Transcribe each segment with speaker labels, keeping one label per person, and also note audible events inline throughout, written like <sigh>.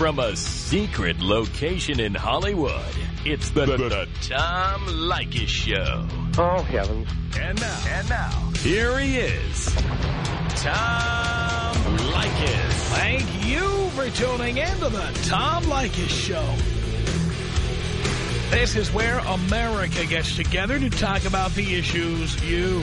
Speaker 1: from a secret location in Hollywood, it's the, the, the Tom Leykis Show.
Speaker 2: Oh, heavens.
Speaker 1: And now, and now, here he is, Tom Leykis.
Speaker 3: Thank you for tuning in to the Tom Leykis Show. This is where America gets together to talk about the issues you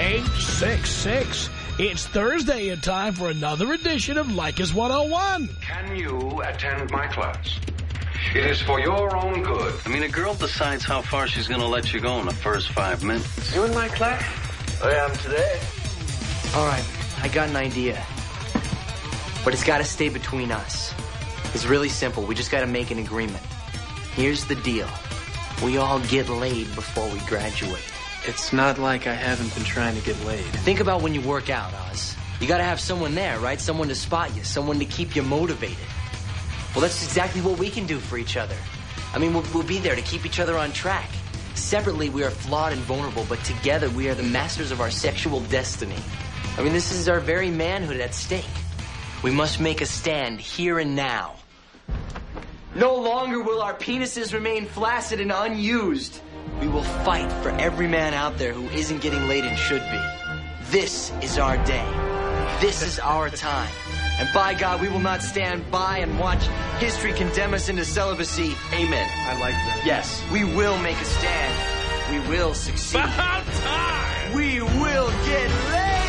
Speaker 3: 1-800-5800-866. It's Thursday and time for another edition of Like Leykis 101.
Speaker 4: Can you attend my class? It is for your own good.
Speaker 5: I mean, a girl decides how far she's going to let you go in the first five minutes.
Speaker 2: You in my class? I am today.
Speaker 6: All right, I got an idea. But it's got to stay between us. It's really simple. We just got to make an agreement. Here's the deal. We all get laid before we graduate.
Speaker 7: It's not like I haven't been trying to get laid.
Speaker 6: Think about when you work out, Oz. You got to have someone there, right? Someone to spot you, someone to keep you motivated. Well, that's exactly what we can do for each other. I mean, we'll, we'll be there to keep each other on track. Separately, we are flawed and vulnerable, but together, we are the masters of our sexual destiny. I mean, this is our very manhood at stake. We must make a stand here and now. No longer will our penises remain flaccid and unused. We will fight for every man out there who isn't getting laid and should be. This is our day. This is our time. And by God, we will not stand by and watch history condemn us into celibacy. Amen.
Speaker 7: I like that.
Speaker 6: Yes, we will make a stand. We will succeed.
Speaker 3: About time!
Speaker 6: We will get laid.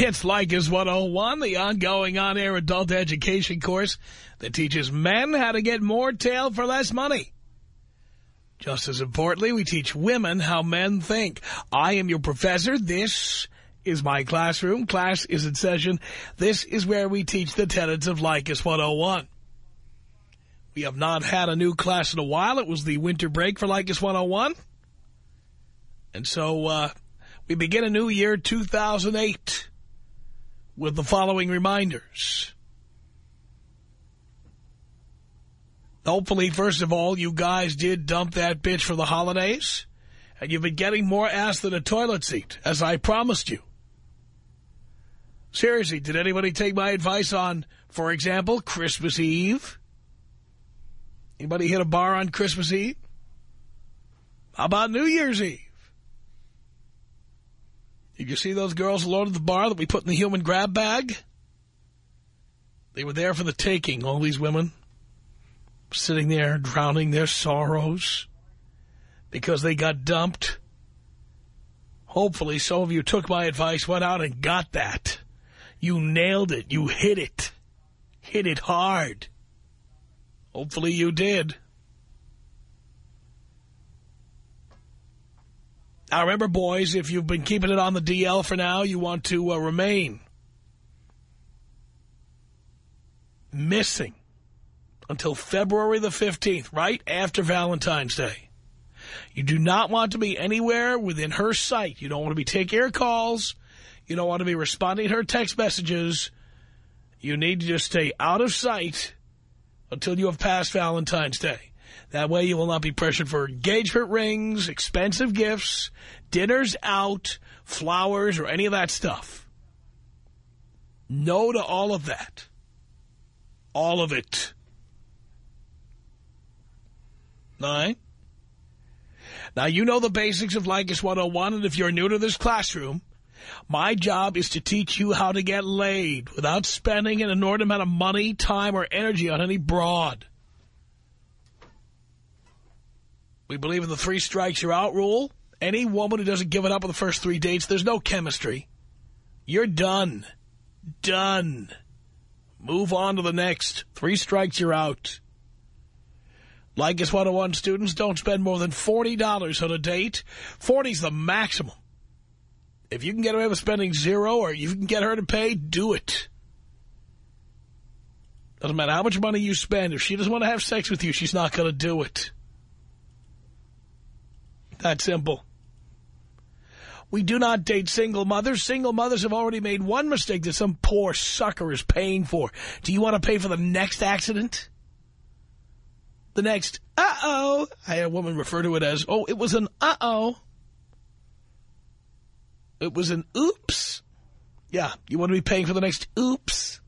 Speaker 3: It's Leykis 101, the ongoing on-air adult education course that teaches men how to get more tail for less money. Just as importantly, we teach women how men think. I am your professor. This is my classroom. Class is in session. This is where we teach the tenets of Leykis 101. We have not had a new class in a while. It was the winter break for Leykis 101. And so uh, we begin a new year, 2008, with the following reminders. Hopefully, first of all, you guys did dump that bitch for the holidays. And you've been getting more ass than a toilet seat, as I promised you. Seriously, did anybody take my advice on, for example, Christmas Eve? Anybody hit a bar on Christmas Eve? How about New Year's Eve? Did you see those girls alone at the bar that we put in the human grab bag? They were there for the taking, all these women. Sitting there, drowning their sorrows. Because they got dumped. Hopefully some of you took my advice, went out and got that. You nailed it. You hit it. Hit it hard. Hopefully you did. Now, remember, boys, if you've been keeping it on the DL for now, you want to uh, remain missing until February the 15th, right after Valentine's Day. You do not want to be anywhere within her sight. You don't want to be taking her calls. You don't want to be responding to her text messages. You need to just stay out of sight until you have passed Valentine's Day. That way you will not be pressured for engagement rings, expensive gifts, dinners out, flowers, or any of that stuff. No to all of that. All of it. All right? Now, you know the basics of Leykis 101, and if you're new to this classroom, my job is to teach you how to get laid without spending an inordinate amount of money, time, or energy on any broad. We believe in the three strikes you're out rule. Any woman who doesn't give it up on the first three dates, there's no chemistry. You're done. Done. Move on to the next. Three strikes, you're out. Leykis 101 students don't spend more than $40 on a date. 40's the maximum. If you can get away with spending zero or you can get her to pay, do it. Doesn't matter how much money you spend. If she doesn't want to have sex with you, she's not going to do it. That simple. We do not date single mothers. Single mothers have already made one mistake that some poor sucker is paying for. Do you want to pay for the next accident? The next, uh-oh. I had a woman refer to it as, oh, it was an uh-oh. It was an oops. Yeah, you want to be paying for the next oops?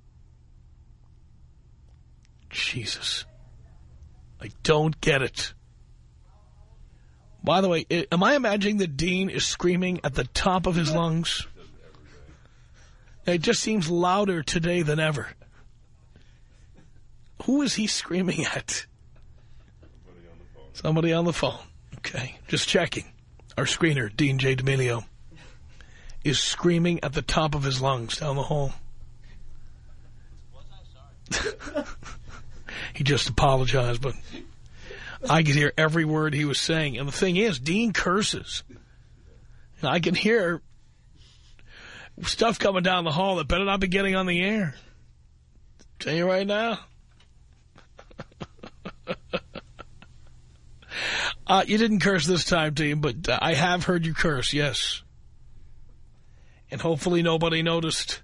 Speaker 3: Jesus. I don't get it. By the way, am I imagining that Dean is screaming at the top of his lungs? It just seems louder today than ever. Who is he screaming at? Somebody on the phone. Okay, just checking. Our screener, Dean J. D'Amelio, is screaming at the top of his lungs down the hall. <laughs> he just apologized, but I could hear every word he was saying. And the thing is, Dean curses. And I can hear stuff coming down the hall that better not be getting on the air. Tell you right now. Uh, you didn't curse this time, Dean, but uh, I have heard you curse, yes. And hopefully nobody noticed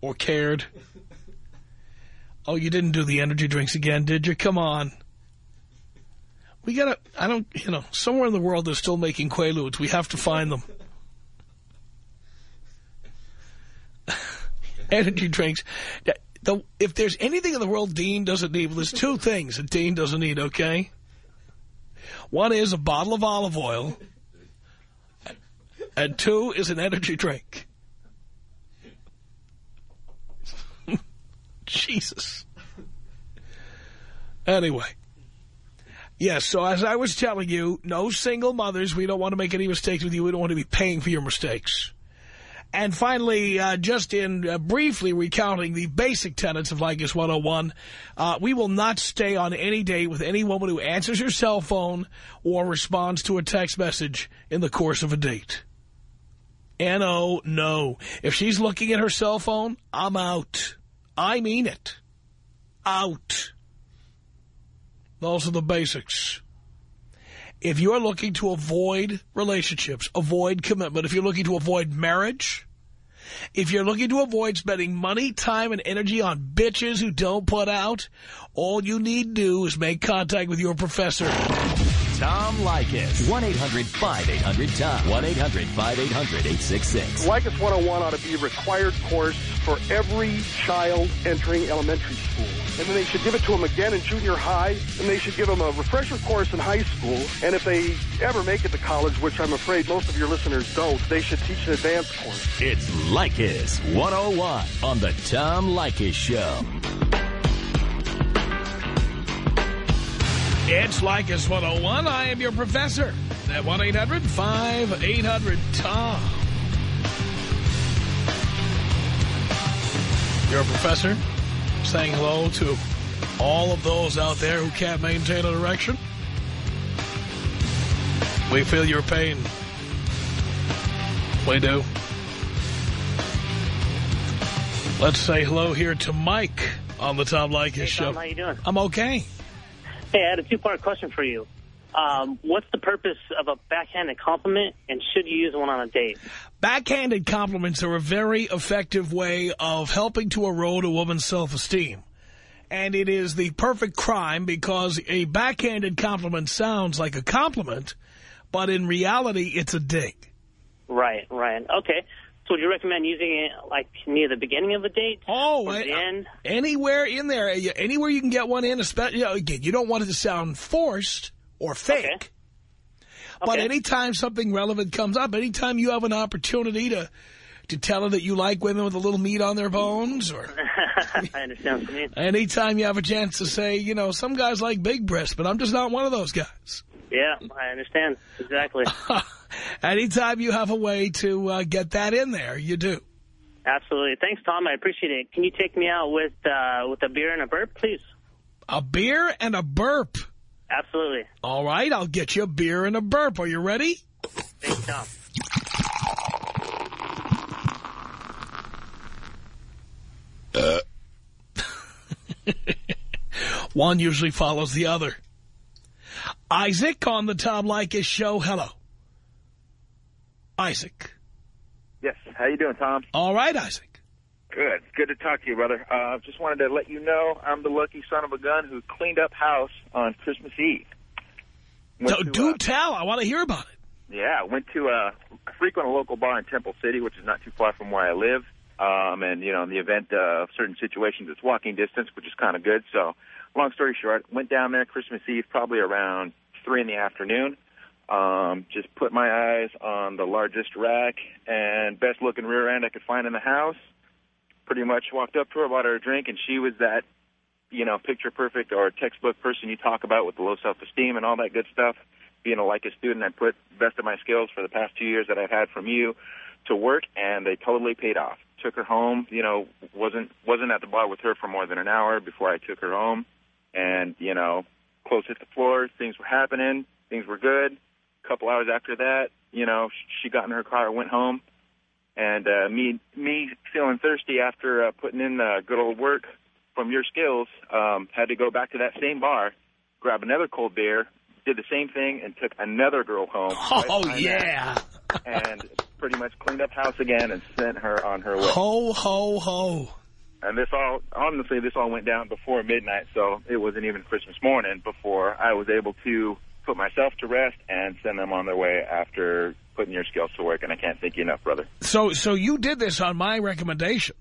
Speaker 3: or cared. Oh, you didn't do the energy drinks again, did you? Come on. We gotta, I don't, you know, somewhere in the world they're still making Quaaludes. We have to find them. <laughs> energy drinks. The, if there's anything in the world Dean doesn't need, well, there's two things that Dean doesn't need, okay? One is a bottle of olive oil, and two is an energy drink. <laughs> Jesus. Anyway. Yes, so as I was telling you, no single mothers. We don't want to make any mistakes with you. We don't want to be paying for your mistakes. And finally, uh, just in uh, briefly recounting the basic tenets of Leykis 101, uh, we will not stay on any date with any woman who answers her cell phone or responds to a text message in the course of a date. N-O, no. If she's looking at her cell phone, I'm out. I mean it. Out. Those are the basics. If you're looking to avoid relationships, avoid commitment, if you're looking to avoid marriage, if you're looking to avoid spending money, time, and energy on bitches who don't put out, all you need to do is make contact with your professor.
Speaker 1: Tom Leykis. 1-800-5800-TOM. 1-800-5800-866.
Speaker 8: Leykis 101 ought to be a required course for every child entering elementary school. And then they should give it to them again in junior high, and they should give them a refresher course in high school. And if they ever make it to college, which I'm afraid most of your listeners don't, they should teach an advanced course.
Speaker 1: It's Leykis 101 on the Tom Leykis Show.
Speaker 3: It's Leykis 101. I am your professor at 1-800-5800-TOM. Your professor saying hello to all of those out there who can't maintain an erection. We feel your pain. We do. Let's say hello here to Mike on the Tom Leykis
Speaker 9: hey,
Speaker 3: show.
Speaker 9: How you doing?
Speaker 3: I'm okay.
Speaker 9: Hey, I had a two-part question for you. Um, what's the purpose of a backhanded compliment, and should you use one on a date?
Speaker 3: Backhanded compliments are a very effective way of helping to erode a woman's self-esteem. And it is the perfect crime because a backhanded compliment sounds like a compliment, but in reality, it's a dig.
Speaker 9: Right, right. Okay. So would you recommend using it like near the beginning of a date?
Speaker 3: Oh,
Speaker 9: or
Speaker 3: I-
Speaker 9: end?
Speaker 3: Anywhere in there, anywhere you can get one in, especially, you know, again, you don't want it to sound forced or fake.
Speaker 9: Okay.
Speaker 3: But
Speaker 9: Okay.
Speaker 3: anytime something relevant comes up, anytime you have an opportunity to to tell her that you like women with a little meat on their bones, or <laughs>
Speaker 9: I understand what you mean.
Speaker 3: anytime you have a chance to say, you know, some guys like big breasts, but I'm just not one of those guys.
Speaker 9: Yeah, I understand. Exactly. <laughs>
Speaker 3: anytime you have a way to uh, get that in there, you do.
Speaker 9: Absolutely. Thanks, Tom. I appreciate it. Can you take me out with uh, with a beer and a burp, please?
Speaker 3: A beer and a burp.
Speaker 9: Absolutely.
Speaker 3: All right, I'll get you a beer and a burp. Are you ready?
Speaker 9: Hey, Tom. Uh. <laughs>
Speaker 3: One usually follows the other. Isaac on the Tom Leykis show. Hello. Isaac.
Speaker 10: Yes. How you doing, Tom?
Speaker 3: All right, Isaac.
Speaker 10: Good. Good to talk to you, brother. Uh, just wanted to let you know I'm the lucky son of a gun who cleaned up house on Christmas Eve. Went
Speaker 3: So
Speaker 10: to,
Speaker 3: do
Speaker 10: uh,
Speaker 3: tell. I want to hear about it.
Speaker 10: Yeah, went to uh, I frequent a local bar in Temple City, which is not too far from where I live. Um, and you know, in the event of certain situations, it's walking distance, which is kind of good. So, long story short, went down there Christmas Eve, probably around three in the afternoon. Um, just put my eyes on the largest rack and best looking rear end I could find in the house. Pretty much walked up to her, bought her a drink, and she was that, you know, picture perfect or textbook person you talk about with the low self esteem and all that good stuff. Being a Leykis student, I put best of my skills for the past two years that I've had from you to work, and they totally paid off. Took her home, you know, wasn't wasn't at the bar with her for more than an hour before I took her home, and you know, clothes hit the floor, things were happening, things were good. A couple hours after that, you know, she got in her car, and went home, and uh, me me feeling thirsty after uh, putting in the good old work from your skills, um, had to go back to that same bar, grab another cold beer, did the same thing, and took another girl home. <laughs>
Speaker 3: Oh,
Speaker 10: right
Speaker 3: yeah.
Speaker 10: and pretty much cleaned up house again and sent her on her way.
Speaker 3: Ho, ho, ho.
Speaker 10: And this all, honestly, this all went down before midnight, so it wasn't even Christmas morning before I was able to put myself to rest and send them on their way after putting your skills to work. And I can't thank you enough, brother.
Speaker 3: So, so you did this on my recommendation.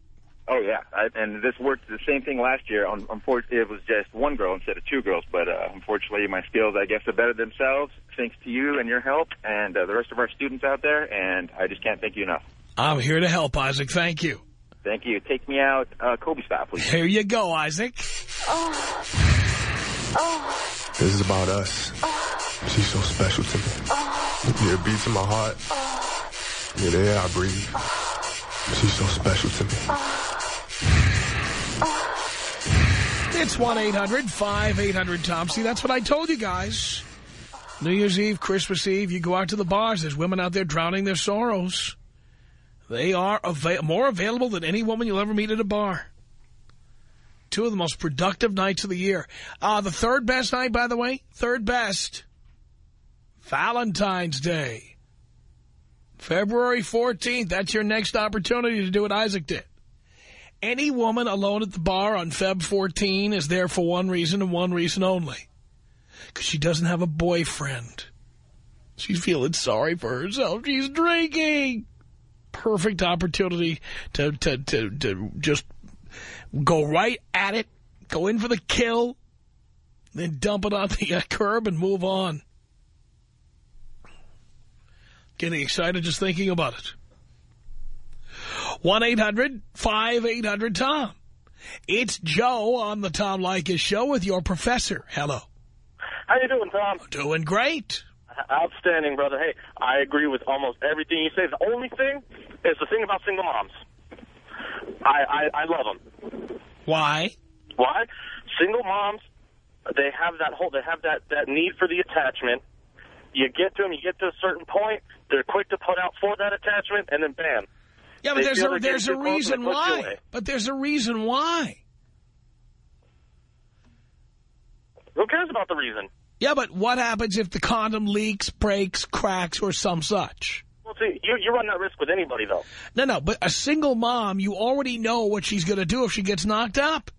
Speaker 10: Oh yeah, I, and this worked the same thing last year. Un unfortunately, it was just one girl instead of two girls. But uh, unfortunately, my skills, I guess, are better themselves thanks to you and your help, and uh, the rest of our students out there. And I just can't thank you enough.
Speaker 3: I'm here to help, Isaac. Thank you.
Speaker 10: Thank you. Take me out, uh, Kobe style, please.
Speaker 3: Here you go, Isaac.
Speaker 11: This is about us. She's so special to me. Yeah, it beats in my heart. Yeah, the air I breathe. She's so special to me.
Speaker 3: It's 1-800-5800-TOM. See, that's what I told you guys. New Year's Eve, Christmas Eve, you go out to the bars. There's women out there drowning their sorrows. They are more available than any woman you'll ever meet at a bar. Two of the most productive nights of the year. Uh, the third best night, by the way, third best, Valentine's Day. February 14th, that's your next opportunity to do what Isaac did. Any woman alone at the bar on Feb 14 is there for one reason and one reason only. Because she doesn't have a boyfriend. She's feeling sorry for herself. She's drinking. Perfect opportunity to, to, to, to just go right at it, go in for the kill, then dump it on the uh, <laughs> curb and move on. Getting excited just thinking about it. 1-800-5800-TOM. It's Joe on the Tom Leykis show with your professor. Hello.
Speaker 12: How you doing, Tom?
Speaker 3: Doing great.
Speaker 12: Outstanding, brother. Hey, I agree with almost everything you say. The only thing is the thing about single moms. I, I, I love them.
Speaker 3: Why?
Speaker 12: Why? Single moms, they have that whole, they have that, that need for the attachment. You get to them, you get to a certain point, they're quick to put out for that attachment, and then bam.
Speaker 3: Yeah, but
Speaker 12: They
Speaker 3: there's a, there's a
Speaker 12: getting too close and
Speaker 3: reason
Speaker 12: they push you
Speaker 3: why. But there's a reason why.
Speaker 12: Who cares about the reason?
Speaker 3: Yeah, but what happens if the condom leaks, breaks, cracks, or some such?
Speaker 12: Well, see, you, you run that risk with anybody, though.
Speaker 3: No, no, but a single mom, you already know what she's going to do if she gets knocked up.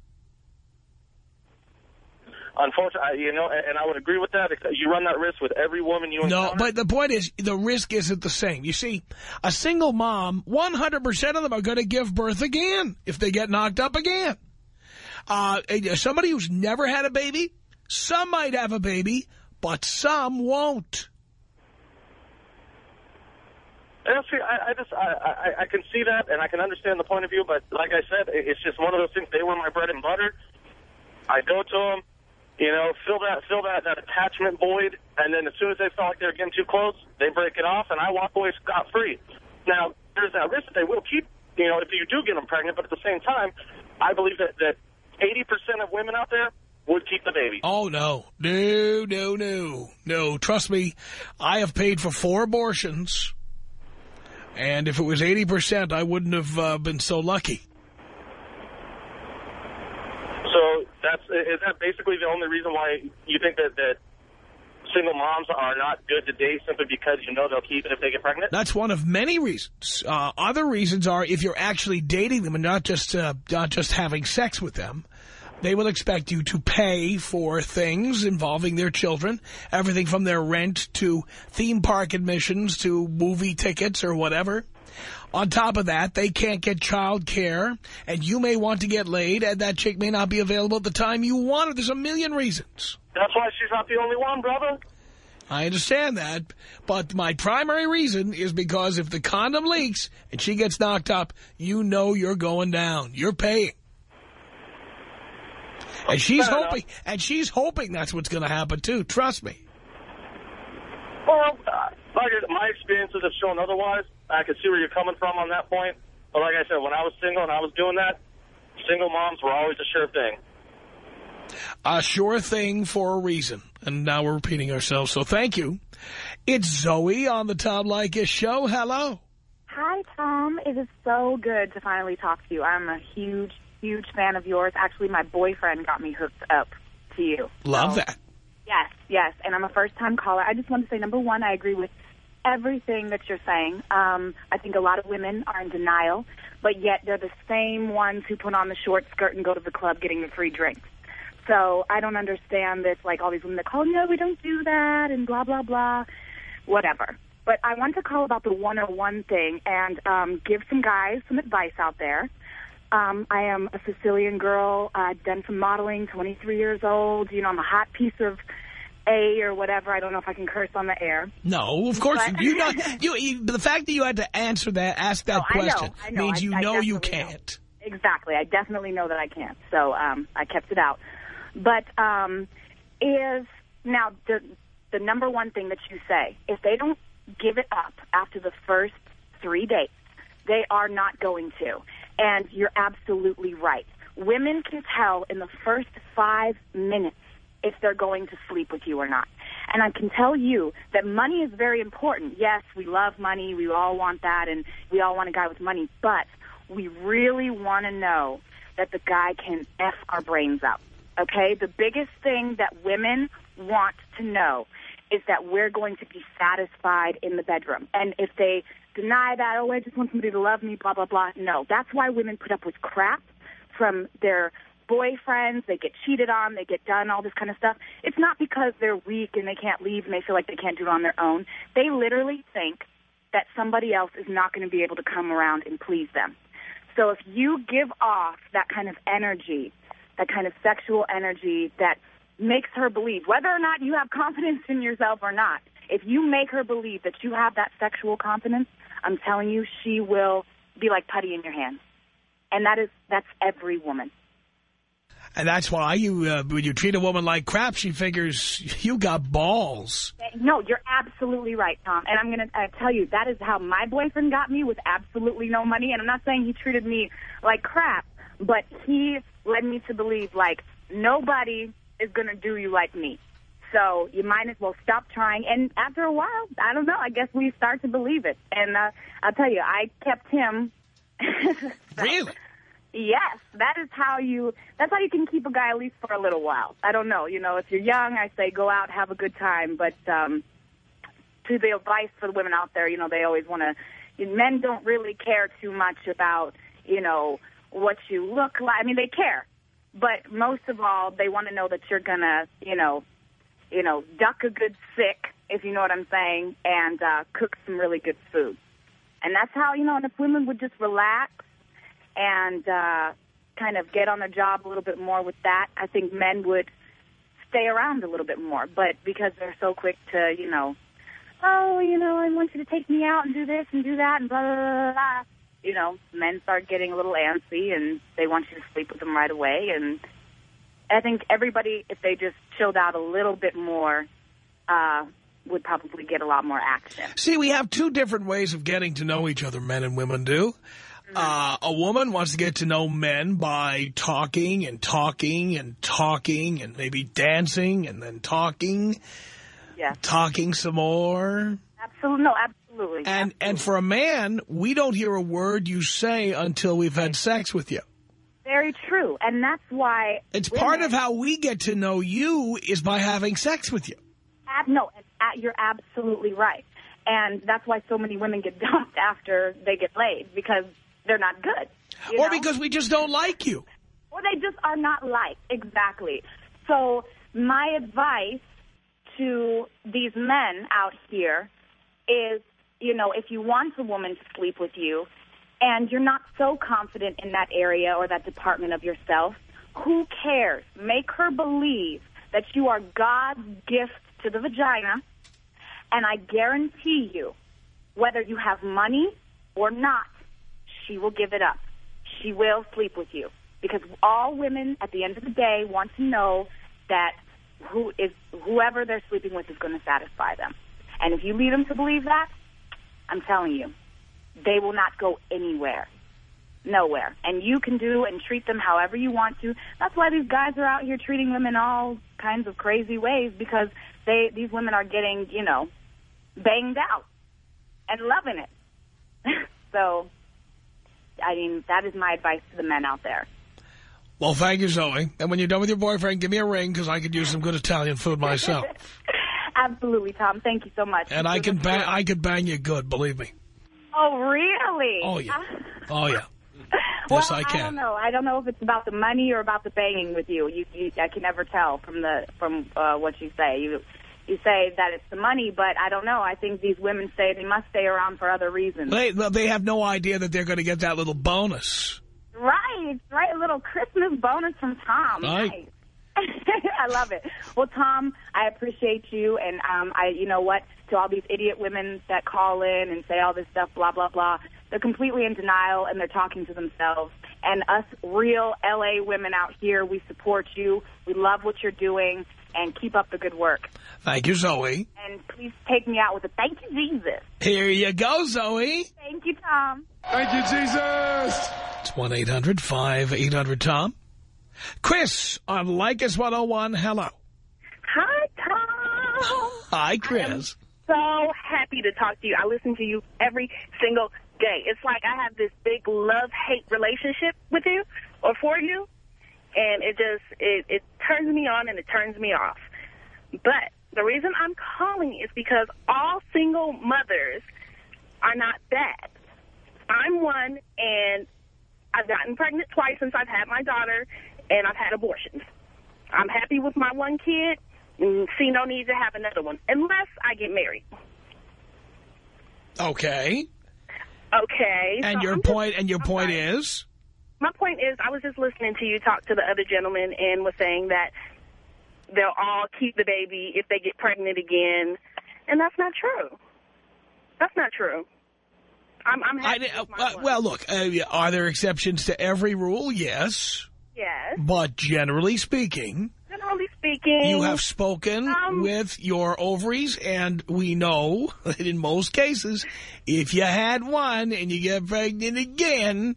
Speaker 12: Unfortunately, you know, and, and I would agree with that. You run that risk with every woman you encounter.
Speaker 3: No, but the point is, the risk isn't the same. You see, a single mom, 100% of them are going to give birth again if they get knocked up again. Uh, somebody who's never had a baby, some might have a baby, but some won't.
Speaker 12: See, I, I just, I, I, I can see that, and I can understand the point of view, but like I said, it's just one of those things. They were my bread and butter. I go to them, you know, fill that, fill that, that attachment void, and then as soon as they feel like they're getting too close, they break it off, and I walk away scot-free. Now, there's that risk that they will keep, you know, if you do get them pregnant, but at the same time, I believe that, that 80% of women out there
Speaker 13: would keep the baby.
Speaker 3: Oh, no. No, no, no. No, trust me, I have paid for four abortions. And if it was 80%, I wouldn't have uh, been so lucky.
Speaker 13: So that's is that basically the only reason why you think that, that single moms are not good to date simply because you know they'll keep it if they get pregnant?
Speaker 3: That's one of many reasons. Uh, other reasons are if you're actually dating them and not just uh, not just having sex with them, they will expect you to pay for things involving their children, everything from their rent to theme park admissions to movie tickets or whatever. On top of that, they can't get child care, and you may want to get laid, and that chick may not be available at the time you want her. There's a million reasons.
Speaker 13: That's why she's not the only one, brother.
Speaker 3: I understand that, but my primary reason is because if the condom leaks and she gets knocked up, you know you're going down. You're paying. And she's
Speaker 13: Fair
Speaker 3: hoping, and she's hoping that's what's going to happen too. Trust me.
Speaker 13: Well, uh, like my experiences have shown otherwise. I can see where you're coming from on that point. But like I said, when I was single and I was doing that, single moms were always a sure thing.
Speaker 3: A sure thing for a reason. And now we're repeating ourselves, so thank you. It's Zoe on the Tom Leykis show. Hello.
Speaker 14: Hi, Tom. It is so good to finally talk to you. I'm a huge, huge fan of yours. Actually, my boyfriend got me hooked up to you.
Speaker 3: Love
Speaker 14: So-
Speaker 3: that.
Speaker 14: Yes, yes. And I'm a first-time caller. I just want to say, number one, I agree with everything that you're saying. Um, I think a lot of women are in denial, but yet they're the same ones who put on the short skirt and go to the club getting the free drinks. So I don't understand this, like all these women that call, no, we don't do that, and blah, blah, blah, whatever. But I want to call about the 101 thing and um, give some guys some advice out there. Um, I am a Sicilian girl, uh, done some modeling, 23 years old. You know, I'm a hot piece of A or whatever. I don't know if I can curse on the air.
Speaker 3: No, of course
Speaker 14: But-
Speaker 3: you know. <laughs> You, the fact that you had to answer that, ask that
Speaker 14: No, I know,
Speaker 3: question,
Speaker 14: I know.
Speaker 3: means
Speaker 14: I-
Speaker 3: you know you can't.
Speaker 14: Exactly. I definitely know that I can't. So um, I kept it out. But um, is now the the number one thing that you say if they don't give it up after the first three dates, they are not going to. And you're absolutely right. Women can tell in the first five minutes if they're going to sleep with you or not. And I can tell you that money is very important. Yes, we love money. We all want that, and we all want a guy with money. But we really want to know that the guy can F our brains up. Okay? The biggest thing that women want to know is that we're going to be satisfied in the bedroom. And if they deny that, oh, I just want somebody to love me, blah, blah, blah, no. That's why women put up with crap from their boyfriends, they get cheated on, they get done, all this kind of stuff. It's not because they're weak and they can't leave and they feel like they can't do it on their own. They literally think that somebody else is not going to be able to come around and please them. So if you give off that kind of energy, that kind of sexual energy that makes her believe, whether or not you have confidence in yourself or not, if you make her believe that you have that sexual confidence, I'm telling you, she will be like putty in your hands. And that is, that's every woman.
Speaker 3: And that's why you, uh, when you treat a woman like crap, she figures you got balls.
Speaker 14: No, you're absolutely right, Tom. And I'm going to uh, tell you, that is how my boyfriend got me with absolutely no money. And I'm not saying he treated me like crap, but he led me to believe, like, nobody is going to do you like me. So you might as well stop trying. And after a while, I don't know, I guess we start to believe it. And uh, I'll tell you, I kept him. <laughs>
Speaker 3: really?
Speaker 14: Yes, that is how you. That's how you can keep a guy at least for a little while. I don't know. You know, if you're young, I say go out, have a good time. But um, to the advice for the women out there, you know, they always want to. Men don't really care too much about, you know, what you look like. I mean, they care, but most of all, they want to know that you're gonna, you know, you know, duck a good sick, if you know what I'm saying, and uh, cook some really good food. And that's how, you know, and if women would just relax and uh, kind of get on the job a little bit more with that, I think men would stay around a little bit more. But because they're so quick to, you know, oh, you know, I want you to take me out and do this and do that and blah, blah, blah, blah. You know, men start getting a little antsy and they want you to sleep with them right away. And I think everybody, if they just chilled out a little bit more, uh, would probably get a lot more action.
Speaker 3: See, we have two different ways of getting to know each other, men and women do. Uh, a woman wants to get to know men by talking and talking and talking and maybe dancing and then talking,
Speaker 14: Yeah.
Speaker 3: talking some more.
Speaker 14: Absolutely. No, absolutely.
Speaker 3: And and for a man, we don't hear a word you say until we've had sex with you.
Speaker 14: Very true. And that's why...
Speaker 3: It's
Speaker 14: women-
Speaker 3: part of how we get to know you is by having sex with you.
Speaker 14: Ab- no, uh, you're absolutely right. And that's why so many women get <laughs> dumped after they get laid, because they're not good.
Speaker 3: Or
Speaker 14: know?
Speaker 3: because we just don't like you.
Speaker 14: Or they just are not liked. Exactly. So my advice to these men out here is, you know, if you want a woman to sleep with you and you're not so confident in that area or that department of yourself, who cares? Make her believe that you are God's gift to the vagina, and I guarantee you, whether you have money or not, she will give it up. She will sleep with you. Because all women, at the end of the day, want to know that who is whoever they're sleeping with is going to satisfy them. And if you lead them to believe that, I'm telling you, they will not go anywhere. Nowhere. And you can do and treat them however you want to. That's why these guys are out here treating them in all kinds of crazy ways because they these women are getting, you know, banged out and loving it. <laughs> so, I mean, that is my advice to the men out there.
Speaker 3: Well, thank you, Zoe. And when you're done with your boyfriend, give me a ring because I could use some good Italian food myself. <laughs>
Speaker 14: Absolutely, Tom. Thank you so much.
Speaker 3: And I can bang, I could bang you good, believe me.
Speaker 14: Oh, really?
Speaker 3: Oh, yeah. Oh, yeah. <laughs> Yes, I
Speaker 14: I
Speaker 3: can.
Speaker 14: don't know. I don't know if it's about the money or about the banging with you. You, you I can never tell from the from uh, what you say. You you say that it's the money, but I don't know. I think these women say they must stay around for other reasons.
Speaker 3: They, they have no idea that they're going to get that little bonus.
Speaker 14: Right, right. A little Christmas bonus from Tom.
Speaker 3: Right.
Speaker 14: Nice. <laughs> I love it. Well, Tom, I appreciate you, and um, I, you know what? To all these idiot women that call in and say all this stuff, blah blah blah, they're completely in denial and they're talking to themselves. And us real LA women out here, we support you. We love what you're doing, and keep up the good work.
Speaker 3: Thank you, Zoe.
Speaker 14: And please take me out with a thank you, Jesus.
Speaker 3: Here you go, Zoe.
Speaker 14: Thank you, Tom.
Speaker 11: Thank you, Jesus.
Speaker 3: It's 1-800-5800-TOM. Chris on Leykis 101. Hello.
Speaker 15: Hi, Tom. <gasps>
Speaker 3: Hi, Chris.
Speaker 15: So happy to talk to you. I listen to you every single day. It's like I have this big love-hate relationship with you or for you, and it just it, it turns me on and it turns me off. But the reason I'm calling is because all single mothers are not bad. I'm one, and I've gotten pregnant twice since I've had my daughter, and I've had abortions. I'm happy with my one kid and see no need to have another one unless I get married.
Speaker 3: Okay.
Speaker 15: Okay.
Speaker 3: And
Speaker 15: so
Speaker 3: your
Speaker 15: I'm
Speaker 3: point and your point is?
Speaker 15: my point is, I was just listening to you talk to the other gentleman and was saying that they'll all keep the baby if they get pregnant again, and that's not true. That's not true. I'm, I'm happy
Speaker 3: I,
Speaker 15: with my
Speaker 3: uh, well, look, uh, are there exceptions to every rule? Yes.
Speaker 15: Yes.
Speaker 3: But generally speaking,
Speaker 15: Generally speaking,
Speaker 3: you have spoken
Speaker 15: um,
Speaker 3: with your ovaries, and we know <laughs> that in most cases, if you had one and you get pregnant again,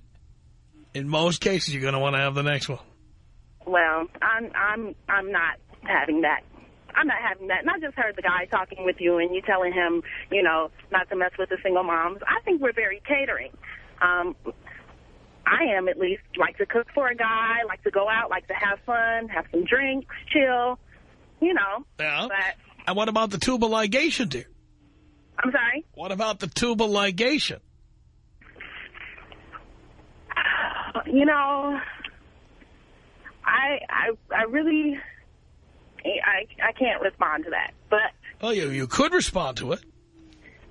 Speaker 3: in most cases, you're going to want to have the next one.
Speaker 15: Well, I'm I'm I'm not having that. I'm not having that. And I just heard the guy talking with you, and you telling him, you know, not to mess with the single moms. I think we're very catering. Um, I am at least like to cook for a guy, like to go out, like to have fun, have some drinks, chill, you know.
Speaker 3: Yeah.
Speaker 15: But
Speaker 3: And what about the tubal ligation, dear?
Speaker 15: I'm sorry.
Speaker 3: What about the tubal ligation?
Speaker 15: You know, I I I really I I can't respond to that. But
Speaker 3: Oh, you you could respond to it.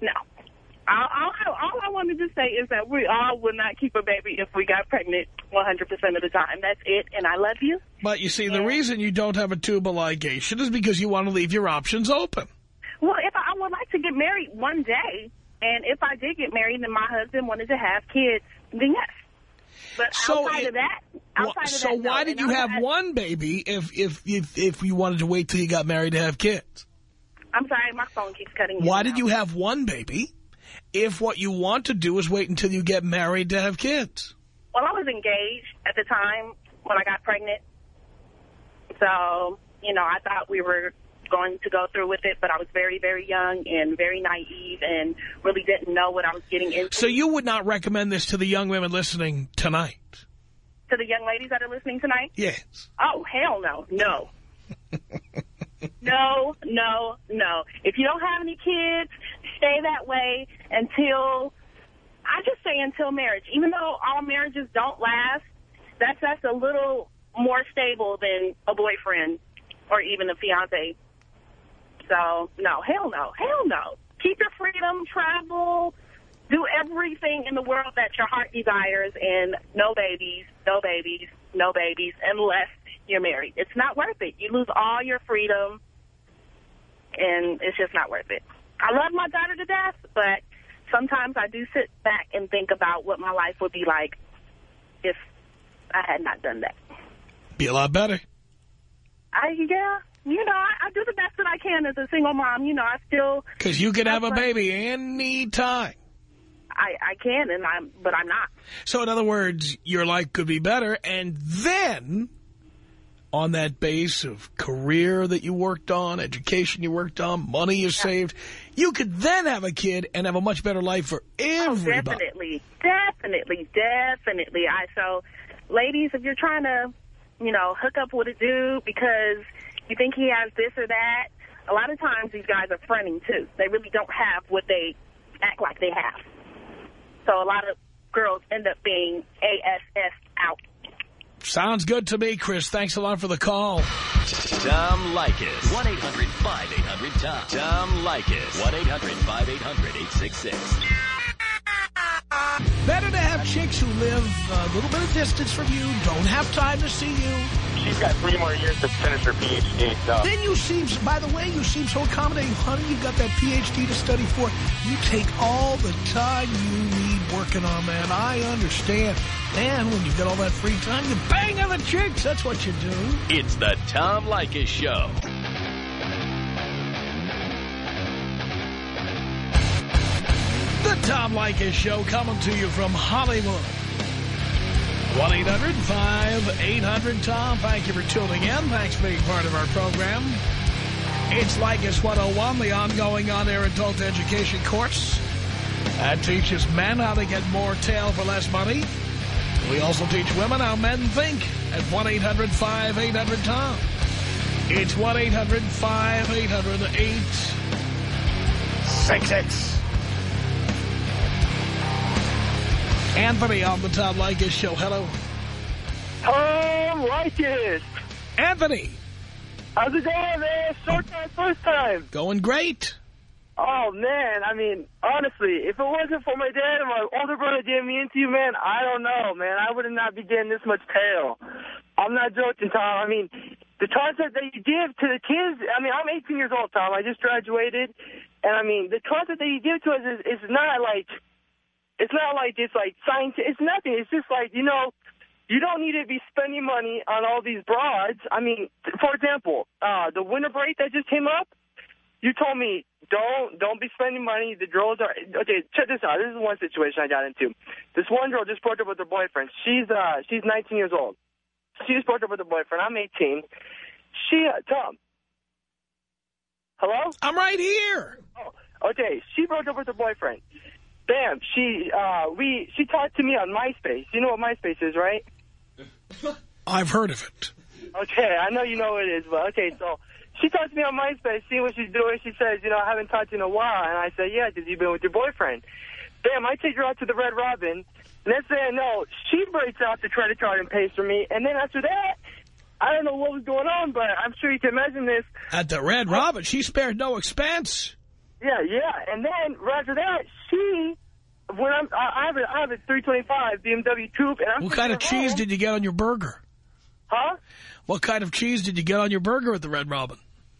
Speaker 15: no. All, all, all I wanted to say is that we all would not keep a baby if we got pregnant 100% of the time. That's it, and I love you.
Speaker 3: But you see, the reason you don't have a tubal ligation is because you want to leave your options open.
Speaker 15: Well, if I, I would like to get married one day, and if I did get married and my husband wanted to have kids, then yes. But
Speaker 3: So
Speaker 15: outside
Speaker 3: it-
Speaker 15: of that, outside of
Speaker 3: so
Speaker 15: that, no.
Speaker 3: why did you have one baby if, if if if you wanted to wait till you got married to have kids?
Speaker 15: I'm sorry, my phone keeps cutting. in
Speaker 3: Why did you have one baby if what you want to do is wait until you get married to have kids?
Speaker 15: Well, I was engaged at the time when I got pregnant. So, you know, I thought we were going to go through with it, but I was very, very young and very naive and really didn't know what I was getting into.
Speaker 3: So you would not recommend this to the young women listening tonight?
Speaker 15: To the young ladies that are listening tonight?
Speaker 3: Yes.
Speaker 15: Oh, hell no. No. <laughs> no, no, no. If you don't have any kids, stay that way until, I just say until marriage. Even though all marriages don't last, that's, that's a little more stable than a boyfriend or even a fiance. So, no, hell no, hell no. Keep your freedom, travel, do everything in the world that your heart desires, and no babies, no babies, no babies, unless you're married. It's not worth it. You lose all your freedom, and it's just not worth it. I love my daughter to death, but sometimes I do sit back and think about what my life would be like if I had not done that.
Speaker 3: Be a lot better.
Speaker 15: I, yeah, you know, I, I do the best that I can as a single mom. You know, I still...
Speaker 3: Because you can have a baby any time.
Speaker 15: I, I can, and I'm, but I'm not.
Speaker 3: So in other words, your life could be better, and then on that base of career that you worked on, education you worked on, money you saved, you could then have a kid and have a much better life for oh, everybody.
Speaker 15: Oh, definitely, definitely, definitely. I so, ladies, if you're trying to, you know, hook up with a dude because you think he has this or that, a lot of times these guys are fronting too. They really don't have what they act like they have. So a lot of girls end up being ASS out.
Speaker 3: Sounds good to me, Chris. Thanks a lot for the call.
Speaker 1: Tom Leykis. 1-800-5800-TOM. Tom Leykis. 1-800-5800-866.
Speaker 3: Better to have chicks who live a little bit of distance from you, don't have time to see you.
Speaker 13: She's got three more years to finish her PhD. So.
Speaker 3: Then you seem, by the way, you seem so accommodating. Honey, you've got that PhD to study for. You take all the time you need working on that. I understand. And when you've got all that free time, you bang other chicks. That's what you do.
Speaker 1: It's the Tom Leykis Show.
Speaker 3: Tom Leykis Show coming to you from Hollywood. 1-800-5800-TOM. Thank you for tuning in. Thanks for being part of our program. It's Leykis 101, the ongoing on-air adult education course that teaches men how to get more tail for less money. We also teach women how men think at 1-800-5800-TOM. It's 1-800-5800-866. Anthony on the Tom Leykis show. Hello.
Speaker 13: Tom Leykis.
Speaker 3: Anthony.
Speaker 13: How's it going, man? Short time, first time.
Speaker 3: Going great.
Speaker 13: Oh, man. I mean, honestly, if it wasn't for my dad and my older brother getting me into you, man, I don't know, man. I would not be getting this much tail. I'm not joking, Tom. I mean, the concept that you give to the kids, I mean, I'm 18 years old, Tom. I just graduated. And, I mean, the concept that you give to us is, is not like... It's not like it's like science. It's nothing. It's just like, you know, you don't need to be spending money on all these broads. I mean, for example, uh, the winter break that just came up, you told me, don't don't be spending money. The girls are... Okay, check this out. This is one situation I got into. This one girl just broke up with her boyfriend. She's uh she's 19 years old. She just broke up with her boyfriend. I'm 18. She, uh, Tom. Hello?
Speaker 3: I'm right here.
Speaker 13: Oh, okay. She broke up with her boyfriend. Bam, she uh, we she talked to me on MySpace. You know what MySpace is, right? <laughs>
Speaker 3: I've heard of it.
Speaker 13: Okay, I know you know what it is, but okay, so she talked to me on MySpace, seeing what she's doing. She says, you know, I haven't talked to you in a while, and I said, yeah, because you've been with your boyfriend. Bam, I take her out to the Red Robin. Next thing I know, she breaks out the credit card and pays for me, and then after that, I don't know what was going on, but I'm sure you can imagine this.
Speaker 3: At the Red Robin, she spared no expense.
Speaker 13: Yeah, yeah. And then right after that, she, when I'm, I I have a, I have a 325 BMW coupe, and I'm
Speaker 3: What kind of cheese
Speaker 13: home.
Speaker 3: did you get on your burger?
Speaker 13: Huh?
Speaker 3: What kind of cheese did you get on your burger at the Red Robin?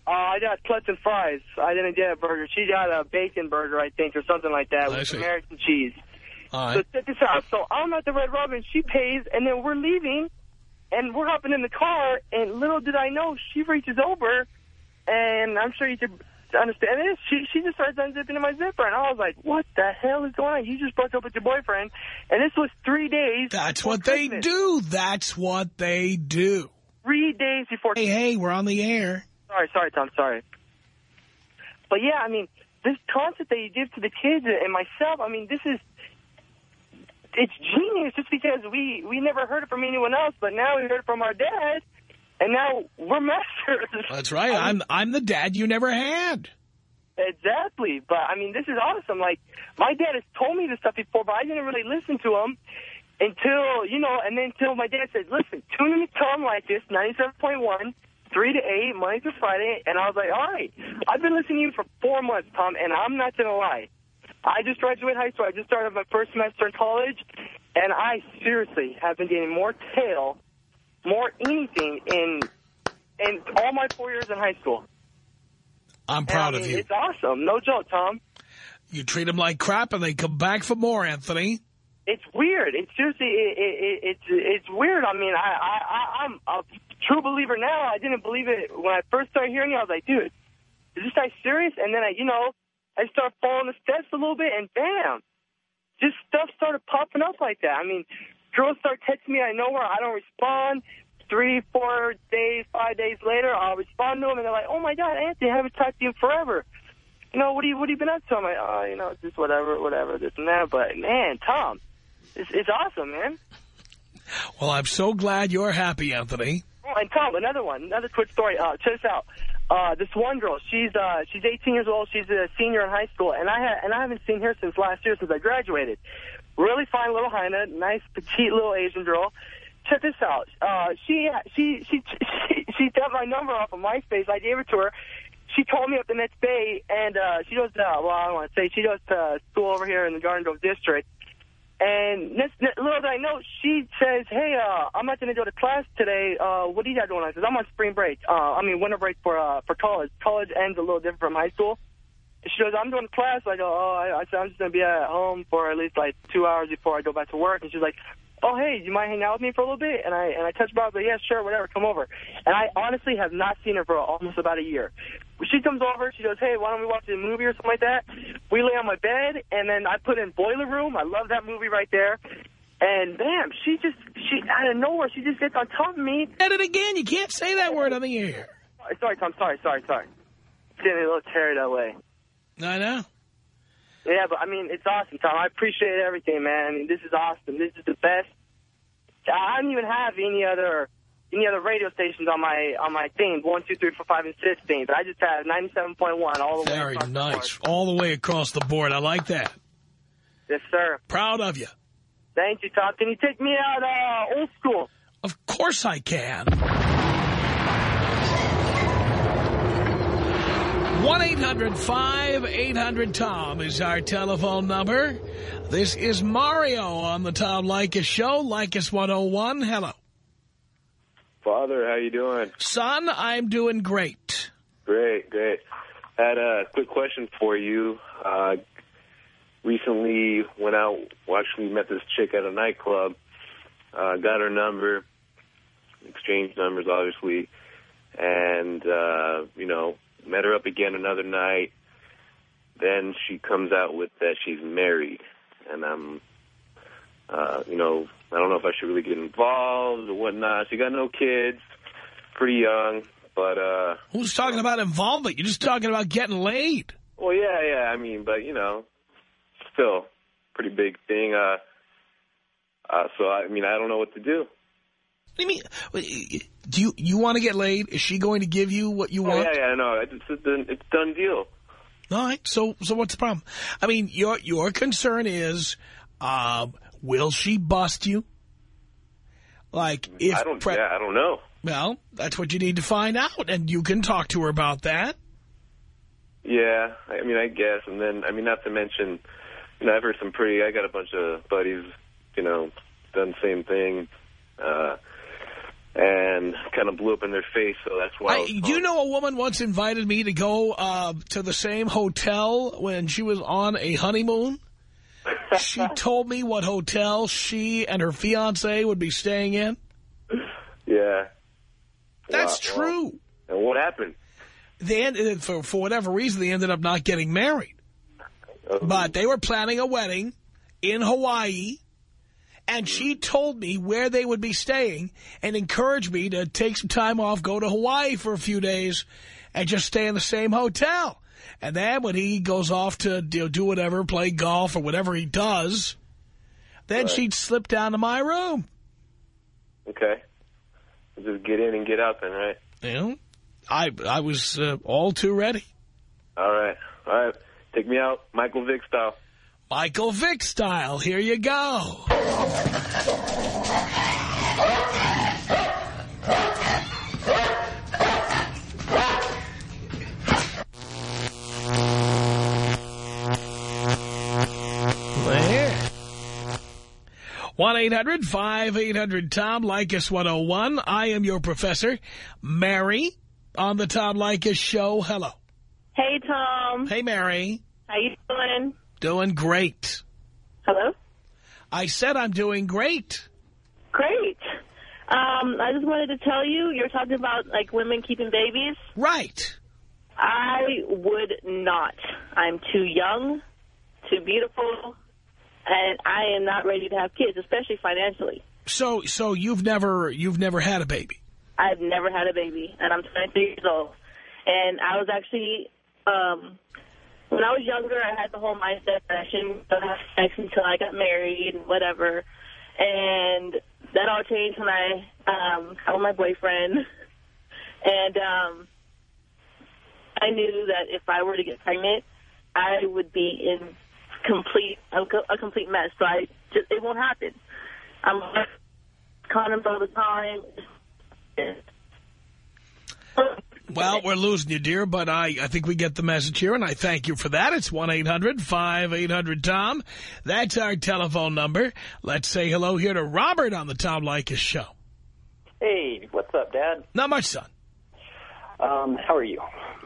Speaker 13: Uh, I got Clucks and fries. I didn't get a burger. She got a bacon burger, I think, or something like that
Speaker 3: I
Speaker 13: with
Speaker 3: see.
Speaker 13: American cheese.
Speaker 3: All right.
Speaker 13: So check this out. So I'm at the Red Robin. She pays, and then we're leaving, and we're hopping in the car, and little did I know, she reaches over, and I'm sure you could understand this. She she just starts unzipping my zipper, and I was like, "What the hell is going on? You just broke up with your boyfriend, and this was three days."
Speaker 3: That's what they do. That's what they do.
Speaker 13: Three days before.
Speaker 3: Hey, hey, we're on the air.
Speaker 13: Sorry, sorry, Tom, sorry. But yeah, I mean, this concept that you give to the kids and myself, I mean, this is it's genius just because we we never heard it from anyone else, but now we heard it from our dad, and now we're masters.
Speaker 3: That's right. I'm I'm the dad you never had.
Speaker 13: Exactly. But, I mean, this is awesome. Like, my dad has told me this stuff before, but I didn't really listen to him until, you know, and then until my dad said, listen, tune in to Tom Leykis, 97.1, 3 to 8, Monday through Friday. And I was like, all right. I've been listening to you for four months, Tom, and I'm not going to lie. I just graduated high school. I just started my first semester in college, and I seriously have been getting more tail, more anything in in all my four years in high school.
Speaker 3: I'm proud
Speaker 13: I mean,
Speaker 3: of you.
Speaker 13: It's awesome. No joke, Tom.
Speaker 3: You treat them like crap and they come back for more, Anthony.
Speaker 13: It's weird. It's seriously, it, it, it, it's it's weird. I mean, I, I, I, I'm a true believer now. I didn't believe it when I first started hearing it. I was like, dude, is this guy serious? And then I, you know, I started following the steps a little bit, and bam, just stuff started popping up like that. I mean, girls start texting me out of nowhere. I don't respond. Three, four days, five days later, I'll respond to them, and they're like, "Oh my God, Anthony, I haven't talked to you in forever." You know, what do you what have you been up to? I'm like, oh, you know, just whatever, whatever, this and that. But man, Tom, it's, it's awesome, man.
Speaker 3: Well, I'm so glad you're happy, Anthony.
Speaker 13: Oh, and Tom, another one, another quick story. Uh, check this out. Uh, this one girl, she's uh, she's 18 years old. She's a senior in high school, and I ha and I haven't seen her since last year, since I graduated. Really fine little hyena, nice petite little Asian girl. Check this out. Uh, she she she <laughs> she she got my number off of MySpace. I gave it to her. She called me up the next day, and uh, she goes, uh, well, I don't want to say, she goes to school over here in the Garden Grove District. And next, little did I know, she says, hey, uh, I'm not going to go to class today. Uh, what do you got going on? Because I'm on spring break. Uh, I mean, winter break for uh, for college. College ends a little different from high school. She goes, I'm going to class. I go, oh, I, I said, I'm just going to be at home for at least like two hours before I go back to work. And she's like, oh, hey, you mind hanging out with me for a little bit? And I and I touched base, like, yeah, sure, whatever, come over. And I honestly have not seen her for almost about a year. She comes over, she goes, hey, why don't we watch a movie or something like that? We lay on my bed, and then I put in Boiler Room. I love that movie right there. And bam, she just, she out of nowhere, she just gets on top of me.
Speaker 3: Said it again. You can't say that word on the air.
Speaker 13: Sorry, Tom, sorry, sorry, sorry. Getting a little carried away.
Speaker 3: I know.
Speaker 13: Yeah, but I mean, it's awesome, Tom. I appreciate everything, man. I mean, this is awesome. This is the best. I don't even have any other any other radio stations on my on my thing. One, two, three, four, five, and six things. I just have 97.1 all the way.
Speaker 3: Very nice. All the way across the board. I like that.
Speaker 13: Yes, sir.
Speaker 3: Proud of you.
Speaker 13: Thank you, Tom. Can you take me out uh, old school?
Speaker 3: Of course I can. 1-800-5800-TOM is our telephone number. This is Mario on the Tom Leykis Show. Leykis 101. Hello.
Speaker 16: Father, how you doing?
Speaker 3: Son, I'm doing great.
Speaker 16: Great, great. I Had a quick question for you. Uh, recently went out, well, actually met this chick at a nightclub, uh, got her number, exchanged numbers, obviously, and, uh, you know, met her up again another night. Then she comes out with that she's married, and I'm, uh, you know, I don't know if I should really get involved or whatnot. She got no kids, pretty young, but, uh...
Speaker 3: Who's talking about involvement? You're just talking about getting laid.
Speaker 16: Well, yeah, yeah, I mean, but, you know, still pretty big thing. Uh, uh, so, I mean, I don't know what to do.
Speaker 3: What do you mean? Do you, you want to get laid? Is she going to give you what you
Speaker 16: Oh,
Speaker 3: want?
Speaker 16: yeah, yeah, no, it's done, it's a done deal.
Speaker 3: All right. So, so what's the problem? I mean, your your concern is, um, will she bust you? Like, if
Speaker 16: I don't, yeah, I don't know.
Speaker 3: well, that's what you need to find out, and you can talk to her about that.
Speaker 16: Yeah, I mean, I guess, and then, I mean, not to mention, you know, I've heard some pretty, I got a bunch of buddies, you know, done the same thing, uh, and kind of blew up in their face, so that's why I
Speaker 3: you know a woman once invited me to go uh, to the same hotel when she was on a honeymoon? <laughs> she told me what hotel she and her fiancé would be staying in.
Speaker 16: Yeah.
Speaker 3: That's
Speaker 16: Wow,
Speaker 3: true.
Speaker 16: And what happened?
Speaker 3: they ended, for, for whatever reason, they ended up not getting married. But they were planning a wedding in Hawaii, and she told me where they would be staying and encouraged me to take some time off, go to Hawaii for a few days, and just stay in the same hotel. And then when he goes off to you know, do whatever, play golf or whatever he does, then
Speaker 16: Right.
Speaker 3: she'd slip down to my room.
Speaker 16: Okay. Just get in and get out then, right?
Speaker 3: You know, I, I was uh, all too ready.
Speaker 16: All right. All right. Take me out, Michael Vick style.
Speaker 3: Michael Vick style. Here you go. There. 1-800-5800-TOM, Leykis 101. I am your professor, Mary, on the Tom Leykis show. Hello.
Speaker 15: Hey, Tom.
Speaker 3: Hey, Mary.
Speaker 15: How you doing?
Speaker 3: Doing great.
Speaker 15: Hello?
Speaker 3: I said I'm doing great.
Speaker 15: Great. Um, I just wanted to tell you, you're talking about, like, women keeping babies.
Speaker 3: Right.
Speaker 15: I would not. I'm too young, too beautiful, and I am not ready to have kids, especially financially.
Speaker 3: So, so you've never, you've never had a baby.
Speaker 15: I've never had a baby, and I'm 23 years old. And I was actually, um, when I was younger, I had the whole mindset that I shouldn't have sex until I got married and whatever. And that all changed when I um, got my boyfriend. <laughs> And um, I knew that if I were to get pregnant, I would be in complete a, a complete mess. So I just it won't happen. I'm on condoms all the time. <laughs>
Speaker 3: Well, we're losing you, dear, but I, I think we get the message here, and I thank you for that. It's 1-800-5800-TOM. That's our telephone number. Let's say hello here to Robert on the Tom Leykis show.
Speaker 17: Hey, what's up, Dad?
Speaker 3: Not much, son.
Speaker 17: Um, how are you?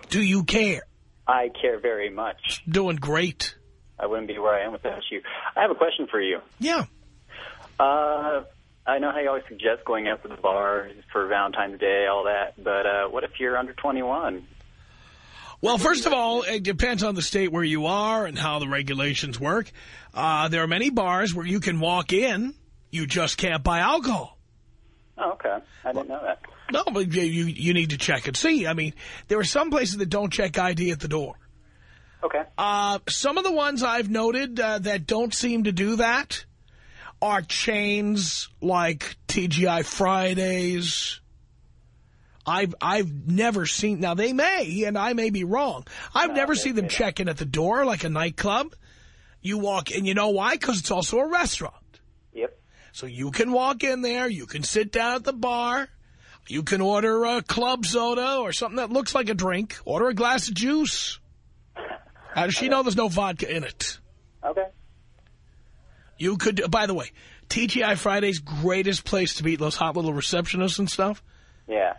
Speaker 3: Do you care?
Speaker 17: I care very much.
Speaker 3: Doing great.
Speaker 17: I wouldn't be where I am without you. I have a question for you.
Speaker 3: Yeah.
Speaker 17: Uh, I know how you always suggest going out to the bar for Valentine's Day, all that, but uh, what if you're under 21?
Speaker 3: Well, first of all, it depends on the state where you are and how the regulations work. Uh, there are many bars where you can walk in, you just can't buy alcohol.
Speaker 17: Oh, okay. I didn't know that.
Speaker 3: No, but you, you you need to check and see. I mean, there are some places that don't check ID at the door.
Speaker 17: Okay.
Speaker 3: Uh, some of the ones I've noted uh, that don't seem to do that are chains like TGI Fridays. I've I've never seen. Now they may, and I may be wrong. I've never seen them check in at the door like a nightclub. You walk, and you know why? Because it's also a restaurant.
Speaker 17: Yep.
Speaker 3: So you can walk in there, you can sit down at the bar, you can order a club soda or something that looks like a drink, order a glass of juice. How does she know there's no vodka in it?
Speaker 17: Okay.
Speaker 3: You could, by the way, TGI Friday's greatest place to meet those hot little receptionists and stuff.
Speaker 17: Yeah.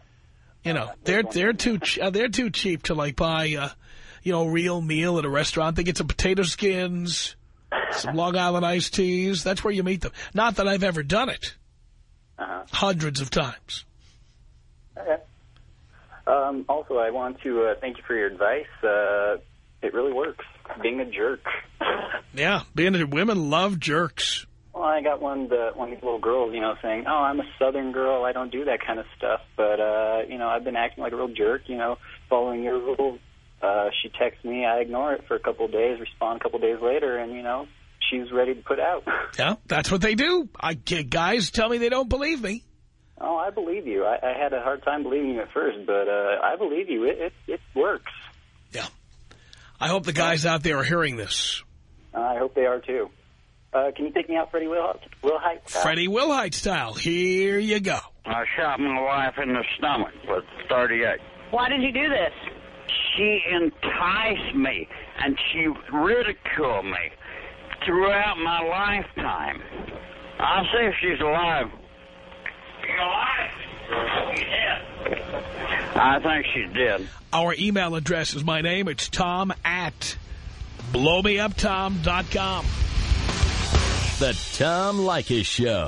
Speaker 3: You know, they're they're too ch uh, they're too cheap to like buy, uh, you know, a real meal at a restaurant. They get some potato skins, some <laughs> Long Island iced teas. That's where you meet them. Not that I've ever done it.
Speaker 17: Uh-huh.
Speaker 3: Hundreds of times.
Speaker 17: Okay. Um, also, I want to uh, thank you for your advice. Uh, it really works. Being a jerk. <laughs>
Speaker 3: Yeah, being a, women love jerks.
Speaker 17: Well, I got one of the one of these little girls, you know, saying, "Oh, I'm a Southern girl. I don't do that kind of stuff." But uh, you know, I've been acting like a real jerk. You know, following your rules. Uh, she texts me, I ignore it for a couple of days, respond a couple of days later, and you know, she's ready to put out. <laughs>
Speaker 3: Yeah, that's what they do. I guys tell me they don't believe me.
Speaker 17: Oh, I believe you. I, I had a hard time believing you at first, but uh, I believe you. It, it it works.
Speaker 3: I hope the guys out there are hearing this.
Speaker 17: Uh, I hope they are too. Uh, can you take me out, Freddie Will Wilhite?
Speaker 3: Freddie Wilhite style. Here you go.
Speaker 18: I shot my wife in the stomach with 38.
Speaker 15: Why did you do this?
Speaker 18: She enticed me and she ridiculed me throughout my lifetime. I'll see if she's alive. You alive? Yeah. I think she did.
Speaker 3: Our email address is my name. It's tom at blowmeuptom.com.
Speaker 1: The Tom Leykis Show.